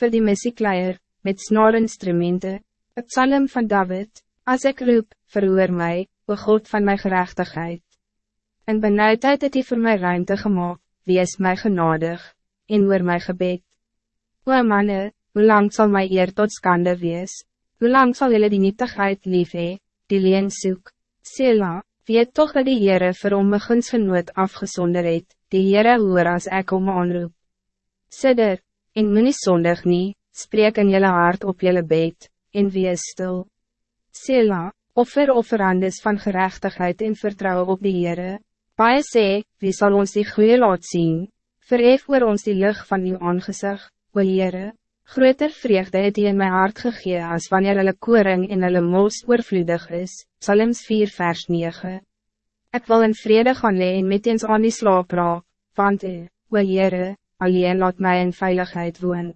voor die messiekleier, met snaarinstrumenten, het psalm van David, als ik roep, verhoor mij, o God van mijn gerechtigheid. En benauwdheid het hy voor mij ruimte gemaakt, wie is mij genadig, en oor my gebed. O manne, hoe lang zal my eer tot skande wees? Hoe lang zal jullie die nietigheid lief hee, die leen soek? Sela, weet toch dat die Heere vir hom my gunsgenoot afgesonder het, die Heere hoor as ek om aanroep. Sidder, en moet nie sondig nie, spreek in jelle hart op jelle bed, en wees stil. Sela, offer offerandes van gerechtigheid en vertrouwen op die Heere. Paie sê, wie zal ons die goeie laat zien? Verhef oor ons die lucht van uw aangezicht, o Heere. Groter vreugde het hy in my hart gegee as wanneer hulle koring en hulle mos oorvloedig is, Psalms 4 vers 9. Ik wil in vrede gaan lee en met eens aan die slaap raak, want hy, o Heere, alleen laat mij in veiligheid woon.